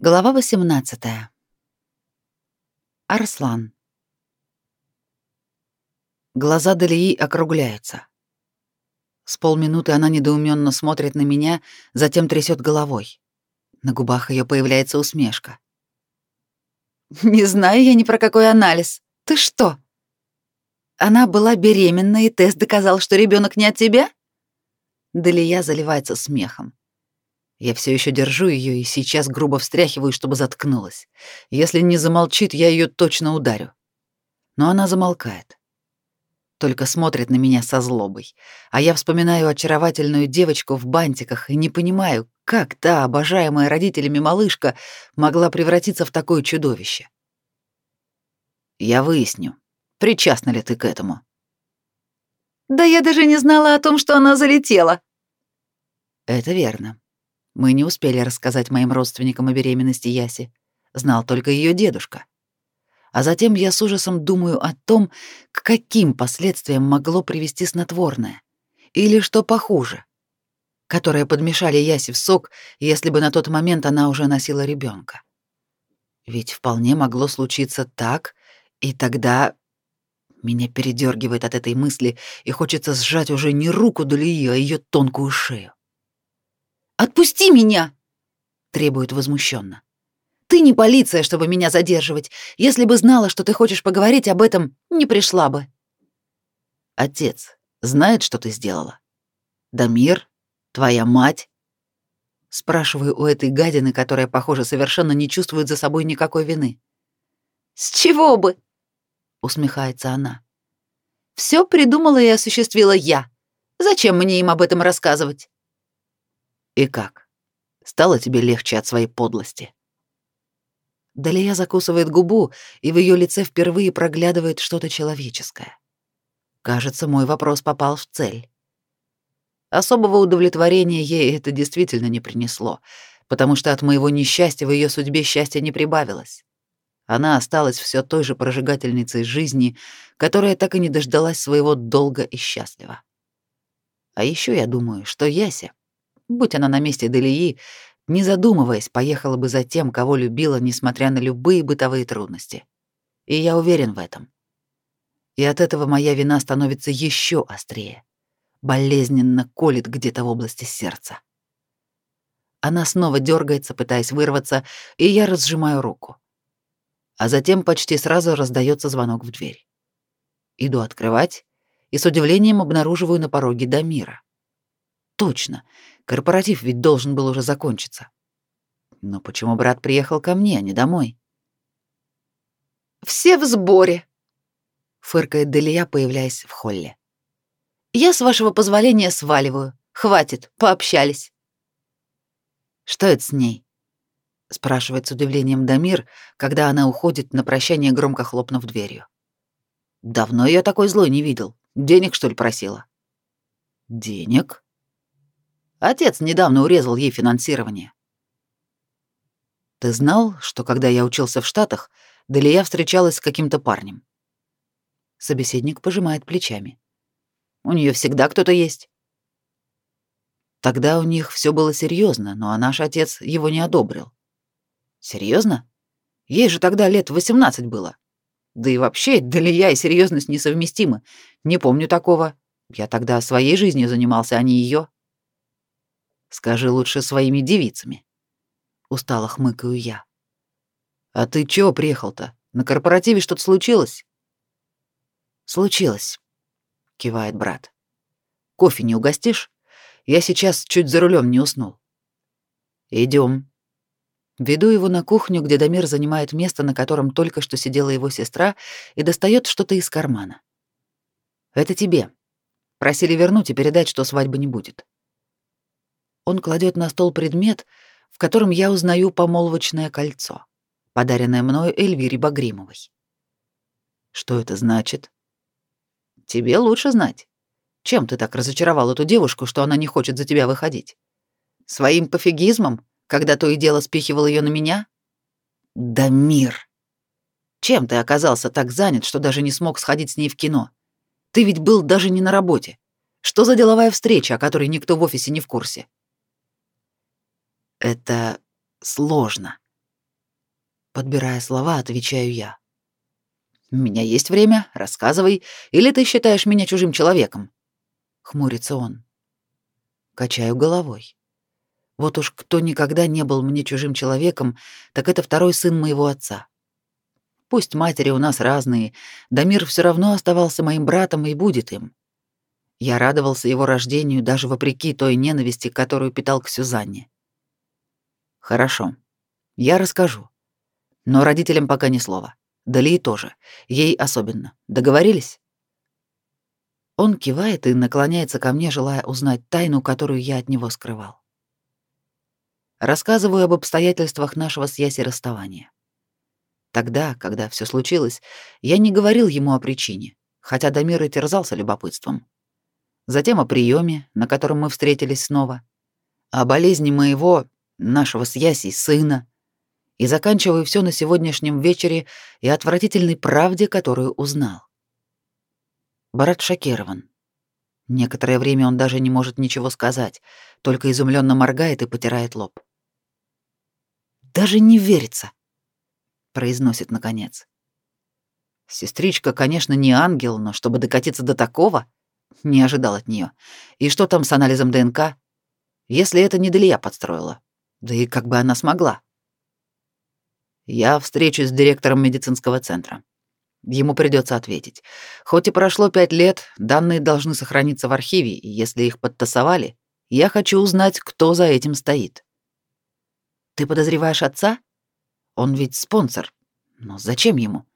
Глава 18. Арслан. Глаза Далии округляются. С полминуты она недоуменно смотрит на меня, затем трясет головой. На губах ее появляется усмешка. «Не знаю я ни про какой анализ. Ты что?» Она была беременна, и тест доказал, что ребенок не от тебя? Далия заливается смехом. Я все еще держу ее и сейчас грубо встряхиваю, чтобы заткнулась. Если не замолчит, я ее точно ударю. Но она замолкает. Только смотрит на меня со злобой. А я вспоминаю очаровательную девочку в бантиках и не понимаю, как та, обожаемая родителями малышка, могла превратиться в такое чудовище. Я выясню, причастна ли ты к этому. Да я даже не знала о том, что она залетела. Это верно. Мы не успели рассказать моим родственникам о беременности Яси. Знал только ее дедушка. А затем я с ужасом думаю о том, к каким последствиям могло привести снотворное. Или что похуже, которое подмешали Яси в сок, если бы на тот момент она уже носила ребенка. Ведь вполне могло случиться так, и тогда меня передергивает от этой мысли, и хочется сжать уже не руку Дулии, а ее тонкую шею. Отпусти меня!» — требует возмущенно. «Ты не полиция, чтобы меня задерживать. Если бы знала, что ты хочешь поговорить об этом, не пришла бы». «Отец знает, что ты сделала? Дамир? Твоя мать?» Спрашиваю у этой гадины, которая, похоже, совершенно не чувствует за собой никакой вины. «С чего бы?» — усмехается она. «Все придумала и осуществила я. Зачем мне им об этом рассказывать?» И как? Стало тебе легче от своей подлости? Далия закусывает губу, и в ее лице впервые проглядывает что-то человеческое. Кажется, мой вопрос попал в цель. Особого удовлетворения ей это действительно не принесло, потому что от моего несчастья в ее судьбе счастья не прибавилось. Она осталась все той же прожигательницей жизни, которая так и не дождалась своего долга и счастлива. А еще я думаю, что Яся Будь она на месте Делии, не задумываясь, поехала бы за тем, кого любила, несмотря на любые бытовые трудности. И я уверен в этом. И от этого моя вина становится еще острее. Болезненно колет где-то в области сердца. Она снова дергается, пытаясь вырваться, и я разжимаю руку. А затем почти сразу раздается звонок в дверь. Иду открывать и с удивлением обнаруживаю на пороге Дамира. Точно, Корпоратив ведь должен был уже закончиться. Но почему брат приехал ко мне, а не домой? «Все в сборе», — фыркает Делия, появляясь в холле. «Я, с вашего позволения, сваливаю. Хватит, пообщались». «Что это с ней?» — спрашивает с удивлением Дамир, когда она уходит на прощание, громко хлопнув дверью. «Давно я такой злой не видел. Денег, что ли, просила?» «Денег?» Отец недавно урезал ей финансирование. Ты знал, что когда я учился в Штатах, Далия встречалась с каким-то парнем? Собеседник пожимает плечами. У нее всегда кто-то есть. Тогда у них все было серьезно, но а наш отец его не одобрил. Серьезно? Ей же тогда лет 18 было. Да и вообще, Далия и серьезность несовместимы. Не помню такого. Я тогда своей жизнью занимался, а не ее. Скажи лучше своими девицами. Устало хмыкаю я. А ты чего приехал-то? На корпоративе что-то случилось? Случилось, кивает брат. Кофе не угостишь? Я сейчас чуть за рулем не уснул. Идем. Веду его на кухню, где Дамир занимает место, на котором только что сидела его сестра, и достает что-то из кармана. Это тебе. Просили вернуть и передать, что свадьбы не будет. Он кладет на стол предмет, в котором я узнаю помолвочное кольцо, подаренное мною Эльвире Багримовой. Что это значит? Тебе лучше знать. Чем ты так разочаровал эту девушку, что она не хочет за тебя выходить? Своим пофигизмом, когда то и дело спихивал ее на меня? Да мир! Чем ты оказался так занят, что даже не смог сходить с ней в кино? Ты ведь был даже не на работе. Что за деловая встреча, о которой никто в офисе не в курсе? Это сложно, Подбирая слова, отвечаю я. «У меня есть время, рассказывай, или ты считаешь меня чужим человеком?» Хмурится он. Качаю головой. Вот уж кто никогда не был мне чужим человеком, так это второй сын моего отца. Пусть матери у нас разные, Дамир все равно оставался моим братом и будет им. Я радовался его рождению даже вопреки той ненависти, которую питал к Сюзанне. Хорошо, я расскажу. Но родителям пока ни слова. Далии тоже. Ей особенно. Договорились? Он кивает и наклоняется ко мне, желая узнать тайну, которую я от него скрывал. Рассказываю об обстоятельствах нашего с Яси расставания. Тогда, когда все случилось, я не говорил ему о причине, хотя Дамир и терзался любопытством. Затем о приеме, на котором мы встретились снова, о болезни моего, нашего с Ясей сына, и заканчиваю все на сегодняшнем вечере и отвратительной правде, которую узнал. Барат шокирован. Некоторое время он даже не может ничего сказать, только изумленно моргает и потирает лоб. Даже не верится, произносит наконец. Сестричка, конечно, не ангел, но чтобы докатиться до такого, не ожидал от нее. И что там с анализом ДНК? Если это не Далия подстроила. Да и как бы она смогла? Я встречусь с директором медицинского центра. Ему придется ответить. Хоть и прошло пять лет, данные должны сохраниться в архиве, и если их подтасовали, я хочу узнать, кто за этим стоит. Ты подозреваешь отца? Он ведь спонсор. Но зачем ему?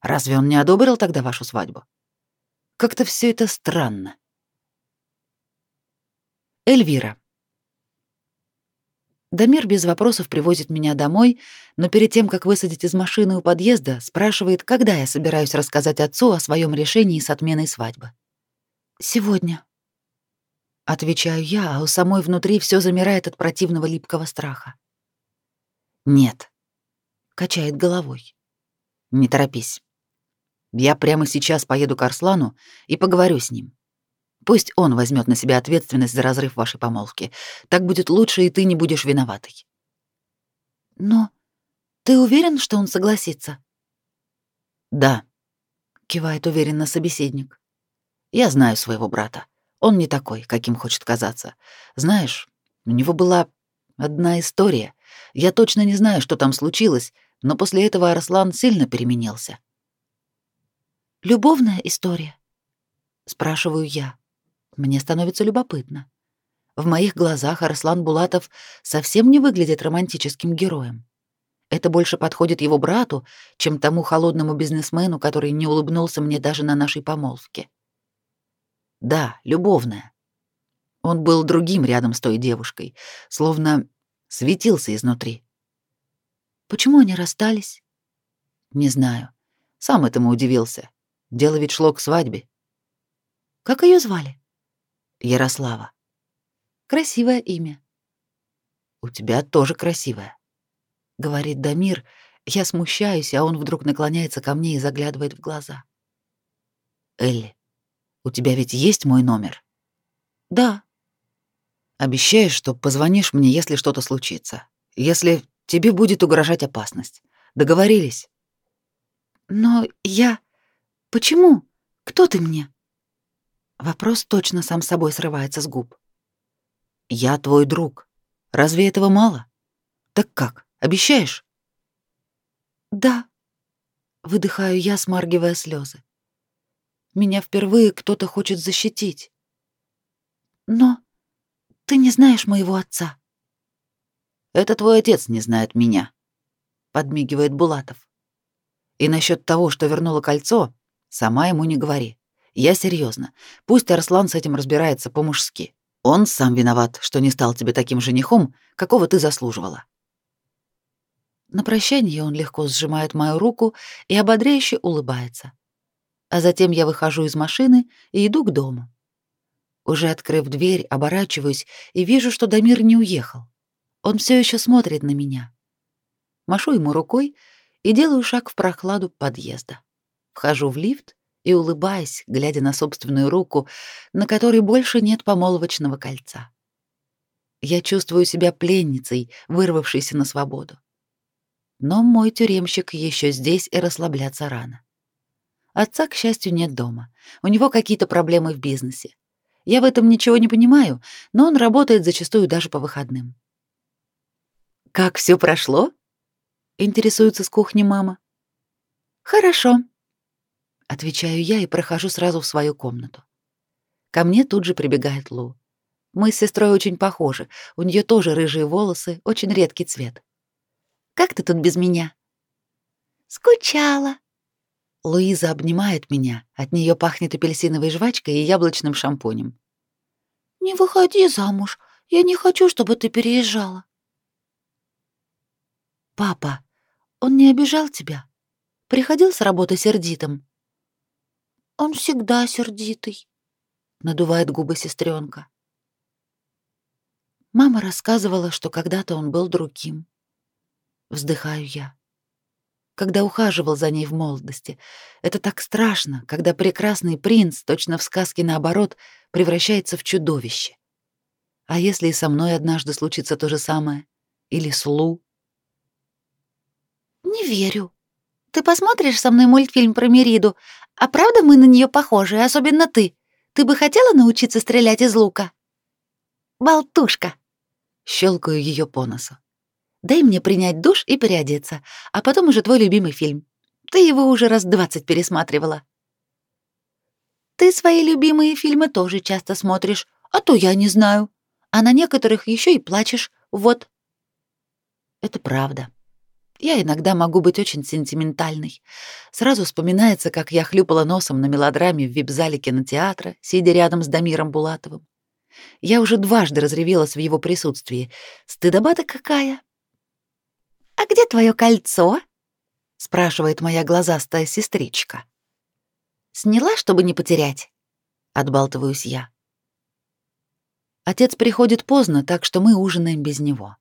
Разве он не одобрил тогда вашу свадьбу? Как-то все это странно. Эльвира. Дамир без вопросов привозит меня домой, но перед тем, как высадить из машины у подъезда, спрашивает, когда я собираюсь рассказать отцу о своем решении с отменой свадьбы. «Сегодня», — отвечаю я, а у самой внутри все замирает от противного липкого страха. «Нет», — качает головой. «Не торопись. Я прямо сейчас поеду к Арслану и поговорю с ним. Пусть он возьмет на себя ответственность за разрыв вашей помолвки. Так будет лучше, и ты не будешь виноватой. Но ты уверен, что он согласится? Да, кивает уверенно собеседник. Я знаю своего брата. Он не такой, каким хочет казаться. Знаешь, у него была одна история. Я точно не знаю, что там случилось, но после этого Арслан сильно переменился. Любовная история? спрашиваю я. Мне становится любопытно. В моих глазах Арслан Булатов совсем не выглядит романтическим героем. Это больше подходит его брату, чем тому холодному бизнесмену, который не улыбнулся мне даже на нашей помолвке. Да, любовная. Он был другим рядом с той девушкой, словно светился изнутри. Почему они расстались? Не знаю. Сам этому удивился. Дело ведь шло к свадьбе. Как ее звали? Ярослава. Красивое имя. У тебя тоже красивое, говорит Дамир. Я смущаюсь, а он вдруг наклоняется ко мне и заглядывает в глаза. Элли, у тебя ведь есть мой номер? Да. Обещаешь, что позвонишь мне, если что-то случится. Если тебе будет угрожать опасность. Договорились? Но я... Почему? Кто ты мне? Вопрос точно сам собой срывается с губ. «Я твой друг. Разве этого мало? Так как, обещаешь?» «Да», — выдыхаю я, смаргивая слезы. «Меня впервые кто-то хочет защитить. Но ты не знаешь моего отца». «Это твой отец не знает меня», — подмигивает Булатов. «И насчет того, что вернула кольцо, сама ему не говори. Я серьезно. Пусть Арслан с этим разбирается по-мужски. Он сам виноват, что не стал тебе таким женихом, какого ты заслуживала. На прощание он легко сжимает мою руку и ободряюще улыбается. А затем я выхожу из машины и иду к дому. Уже открыв дверь, оборачиваюсь и вижу, что Дамир не уехал. Он все еще смотрит на меня. Машу ему рукой и делаю шаг в прохладу подъезда. Вхожу в лифт и улыбаясь, глядя на собственную руку, на которой больше нет помолвочного кольца. Я чувствую себя пленницей, вырвавшейся на свободу. Но мой тюремщик еще здесь и расслабляться рано. Отца, к счастью, нет дома. У него какие-то проблемы в бизнесе. Я в этом ничего не понимаю, но он работает зачастую даже по выходным. Как все прошло? интересуется с кухни мама. Хорошо, отвечаю я и прохожу сразу в свою комнату. Ко мне тут же прибегает Лу. Мы с сестрой очень похожи. У нее тоже рыжие волосы, очень редкий цвет. Как ты тут без меня? Скучала. Луиза обнимает меня. От нее пахнет апельсиновой жвачкой и яблочным шампунем. Не выходи замуж. Я не хочу, чтобы ты переезжала. Папа, он не обижал тебя? Приходил с работы сердитым? Он всегда сердитый, надувает губы сестренка. Мама рассказывала, что когда-то он был другим. Вздыхаю я. Когда ухаживал за ней в молодости. Это так страшно, когда прекрасный принц, точно в сказке наоборот, превращается в чудовище. А если и со мной однажды случится то же самое? Или с Лу? Не верю. Ты посмотришь со мной мультфильм про Мериду, а правда мы на нее похожи, особенно ты? Ты бы хотела научиться стрелять из лука? Болтушка. Щелкаю ее по носу. Дай мне принять душ и переодеться, а потом уже твой любимый фильм. Ты его уже раз двадцать пересматривала. Ты свои любимые фильмы тоже часто смотришь, а то я не знаю. А на некоторых еще и плачешь. Вот. Это правда. Я иногда могу быть очень сентиментальной. Сразу вспоминается, как я хлюпала носом на мелодраме в вип-зале кинотеатра, сидя рядом с Дамиром Булатовым. Я уже дважды разревелась в его присутствии. Стыдоба-то какая! «А где твое кольцо?» — спрашивает моя глазастая сестричка. «Сняла, чтобы не потерять?» — отбалтываюсь я. Отец приходит поздно, так что мы ужинаем без него.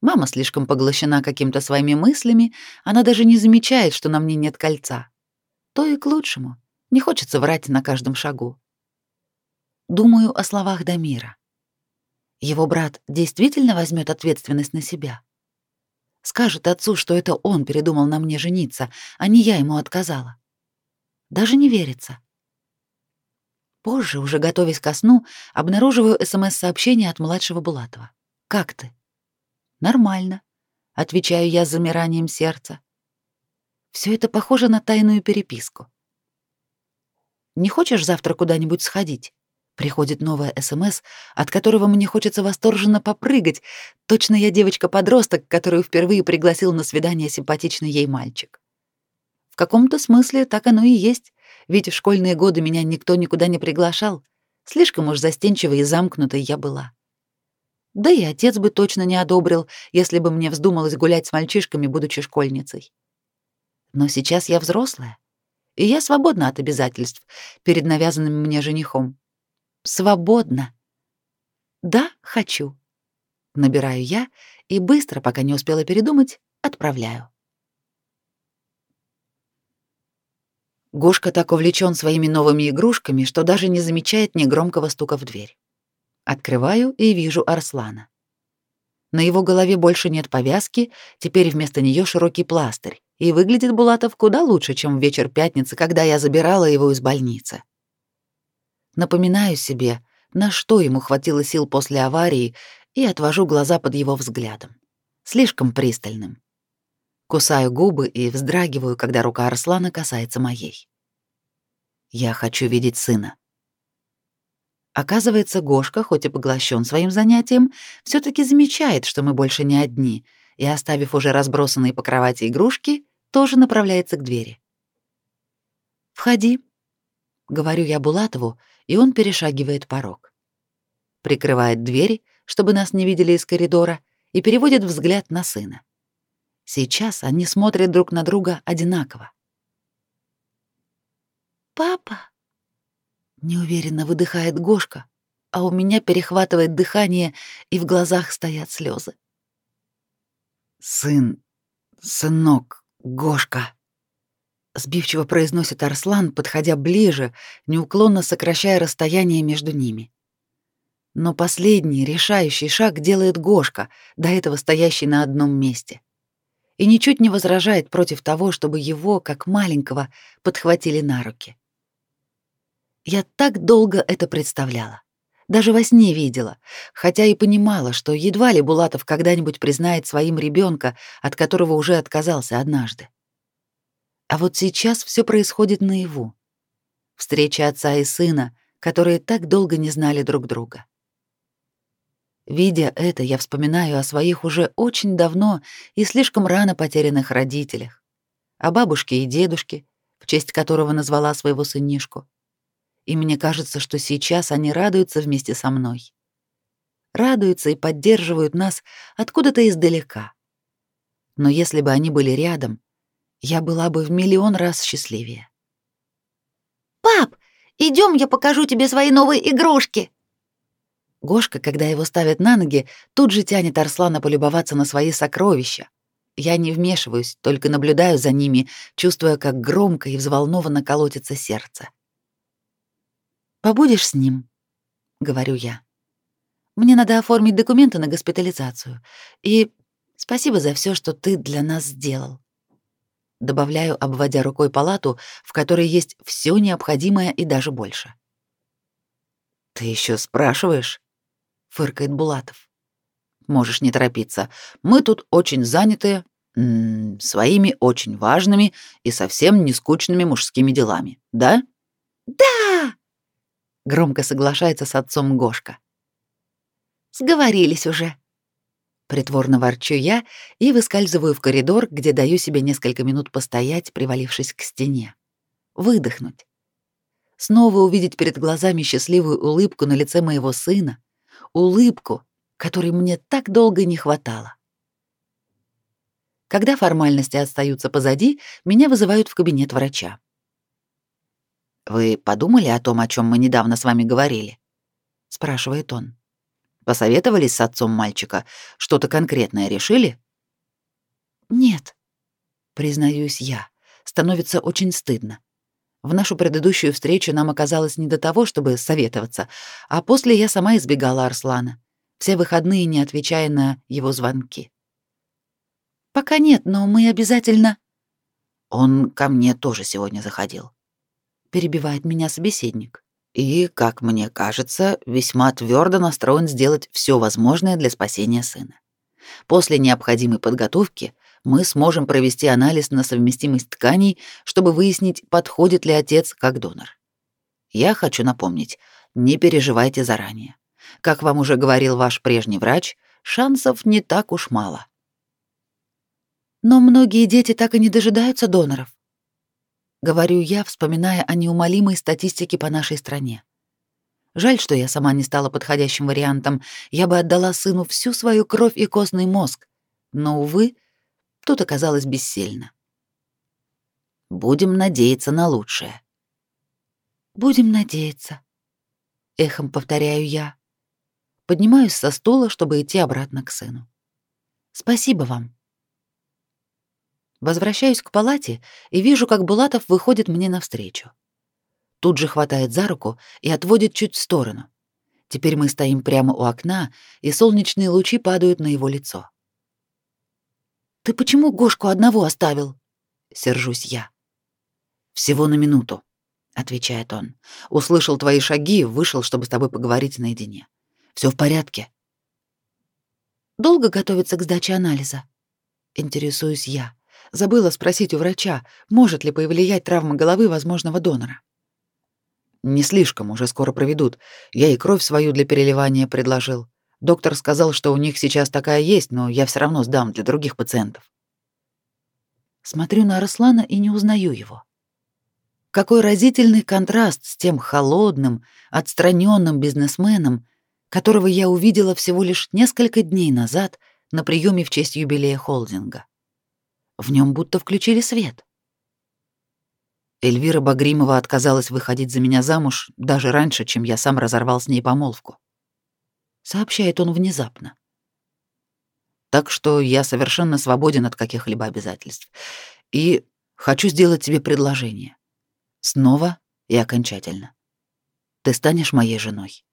Мама слишком поглощена какими-то своими мыслями, она даже не замечает, что на мне нет кольца. То и к лучшему. Не хочется врать на каждом шагу. Думаю о словах Дамира. Его брат действительно возьмет ответственность на себя. Скажет отцу, что это он передумал на мне жениться, а не я ему отказала. Даже не верится. Позже, уже готовясь ко сну, обнаруживаю СМС-сообщение от младшего Булатова. «Как ты?» Нормально, отвечаю я с замиранием сердца. Все это похоже на тайную переписку. Не хочешь завтра куда-нибудь сходить? Приходит новое СМС, от которого мне хочется восторженно попрыгать. Точно я девочка-подросток, которую впервые пригласил на свидание симпатичный ей мальчик. В каком-то смысле так оно и есть, ведь в школьные годы меня никто никуда не приглашал. Слишком уж застенчивой и замкнутой я была. Да и отец бы точно не одобрил, если бы мне вздумалось гулять с мальчишками, будучи школьницей. Но сейчас я взрослая, и я свободна от обязательств перед навязанным мне женихом. Свободна. Да, хочу. Набираю я и быстро, пока не успела передумать, отправляю. Гошка так увлечен своими новыми игрушками, что даже не замечает негромкого стука в дверь. Открываю и вижу Арслана. На его голове больше нет повязки, теперь вместо нее широкий пластырь, и выглядит Булатов куда лучше, чем в вечер пятницы, когда я забирала его из больницы. Напоминаю себе, на что ему хватило сил после аварии, и отвожу глаза под его взглядом. Слишком пристальным. Кусаю губы и вздрагиваю, когда рука Арслана касается моей. Я хочу видеть сына. Оказывается, Гошка, хоть и поглощен своим занятием, все таки замечает, что мы больше не одни, и, оставив уже разбросанные по кровати игрушки, тоже направляется к двери. «Входи», — говорю я Булатову, и он перешагивает порог. Прикрывает двери, чтобы нас не видели из коридора, и переводит взгляд на сына. Сейчас они смотрят друг на друга одинаково. «Папа», Неуверенно выдыхает Гошка, а у меня перехватывает дыхание, и в глазах стоят слезы. «Сын, сынок, Гошка», — сбивчиво произносит Арслан, подходя ближе, неуклонно сокращая расстояние между ними. Но последний, решающий шаг делает Гошка, до этого стоящий на одном месте. и ничуть не возражает против того, чтобы его, как маленького, подхватили на руки. Я так долго это представляла. Даже во сне видела, хотя и понимала, что едва ли Булатов когда-нибудь признает своим ребенка, от которого уже отказался однажды. А вот сейчас все происходит наяву. Встреча отца и сына, которые так долго не знали друг друга. Видя это, я вспоминаю о своих уже очень давно и слишком рано потерянных родителях, о бабушке и дедушке, в честь которого назвала своего сынишку, и мне кажется, что сейчас они радуются вместе со мной. Радуются и поддерживают нас откуда-то издалека. Но если бы они были рядом, я была бы в миллион раз счастливее. «Пап, идем, я покажу тебе свои новые игрушки!» Гошка, когда его ставят на ноги, тут же тянет Арслана полюбоваться на свои сокровища. Я не вмешиваюсь, только наблюдаю за ними, чувствуя, как громко и взволнованно колотится сердце. Побудешь с ним, говорю я. Мне надо оформить документы на госпитализацию. И спасибо за все, что ты для нас сделал. Добавляю, обводя рукой палату, в которой есть все необходимое и даже больше. Ты еще спрашиваешь? фыркает Булатов. Можешь не торопиться. Мы тут очень заняты м -м, своими очень важными и совсем не скучными мужскими делами, да? Да! Громко соглашается с отцом Гошка. Сговорились уже. Притворно ворчу я и выскальзываю в коридор, где даю себе несколько минут постоять, привалившись к стене. Выдохнуть. Снова увидеть перед глазами счастливую улыбку на лице моего сына, улыбку, которой мне так долго не хватало. Когда формальности остаются позади, меня вызывают в кабинет врача. Вы подумали о том, о чем мы недавно с вами говорили? спрашивает он. Посоветовались с отцом мальчика, что-то конкретное решили? Нет, признаюсь я. Становится очень стыдно. В нашу предыдущую встречу нам оказалось не до того, чтобы советоваться, а после я сама избегала Арслана, все выходные не отвечая на его звонки. Пока нет, но мы обязательно Он ко мне тоже сегодня заходил перебивает меня собеседник. И, как мне кажется, весьма твердо настроен сделать все возможное для спасения сына. После необходимой подготовки мы сможем провести анализ на совместимость тканей, чтобы выяснить, подходит ли отец как донор. Я хочу напомнить, не переживайте заранее. Как вам уже говорил ваш прежний врач, шансов не так уж мало. Но многие дети так и не дожидаются доноров. Говорю я, вспоминая о неумолимой статистике по нашей стране. Жаль, что я сама не стала подходящим вариантом. Я бы отдала сыну всю свою кровь и костный мозг. Но, увы, тут оказалось бессильно. Будем надеяться на лучшее. Будем надеяться. Эхом повторяю я. Поднимаюсь со стула, чтобы идти обратно к сыну. Спасибо вам. Возвращаюсь к палате и вижу, как Булатов выходит мне навстречу. Тут же хватает за руку и отводит чуть в сторону. Теперь мы стоим прямо у окна, и солнечные лучи падают на его лицо. «Ты почему Гошку одного оставил?» — сержусь я. «Всего на минуту», — отвечает он. «Услышал твои шаги вышел, чтобы с тобой поговорить наедине. Все в порядке?» «Долго готовиться к сдаче анализа?» — интересуюсь я. Забыла спросить у врача, может ли повлиять травма головы возможного донора. Не слишком, уже скоро проведут. Я и кровь свою для переливания предложил. Доктор сказал, что у них сейчас такая есть, но я все равно сдам для других пациентов. Смотрю на Руслана и не узнаю его. Какой разительный контраст с тем холодным, отстраненным бизнесменом, которого я увидела всего лишь несколько дней назад на приеме в честь юбилея холдинга. В нем будто включили свет. Эльвира Багримова отказалась выходить за меня замуж даже раньше, чем я сам разорвал с ней помолвку. Сообщает он внезапно. Так что я совершенно свободен от каких-либо обязательств. И хочу сделать тебе предложение. Снова и окончательно. Ты станешь моей женой.